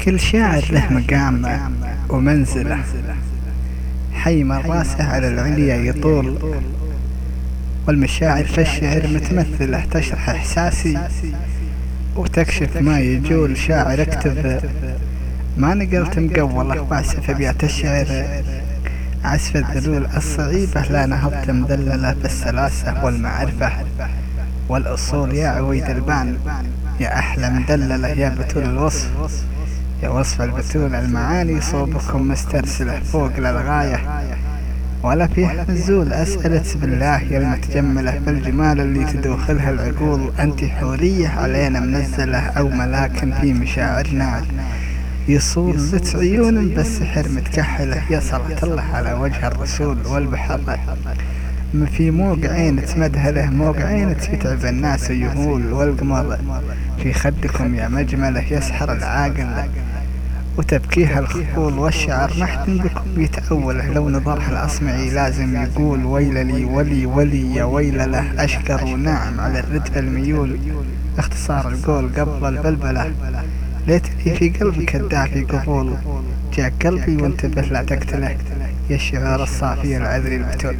كل شاعر له مقامه ومنزلة. حي من راسه على العليا يطول. والمشاعر في الشعر متمثلة تشرح إحساسي وتكشف ما يجول. شاعر اكتب ما نقلت مقولة بعسف أبيات الشعر. عسف الذلول الصعيبة لا نهضت مذللة بالسلاسة والمعرفة والأصول. يا عويد البان يا أحلى مدللة يا بتول الوصف. وصف البتول المعاني صوبكم مسترسلة فوق للغاية. ولا فيه نزول أسألة بالله يا المتجملة بالجمال اللي تدوخلها العقول. أنت حورية علينا منزلة أو ملاك في مشاعرنا. يصول لت عيون بالسحر متكحلة. يا صلاة الله على وجه الرسول والبحر. في موقعين تمدهله موقعين تتعب الناس يهول والقمر. في خدكم يا مجملة يسحر العاقل. وتبكيها الخفول والشعر نحتم بكم يتأوله لو نظرها الأصمعي لازم يقول ويل لي ولي ولي يا ويل له أشكر. وناعم على الردف الميول اختصار القول قبل البلبلة. ليتني في قلبك الدافي قبول. جاء قلبي وانتبه لا تقتله. يا الشعار الصافي العذري البتول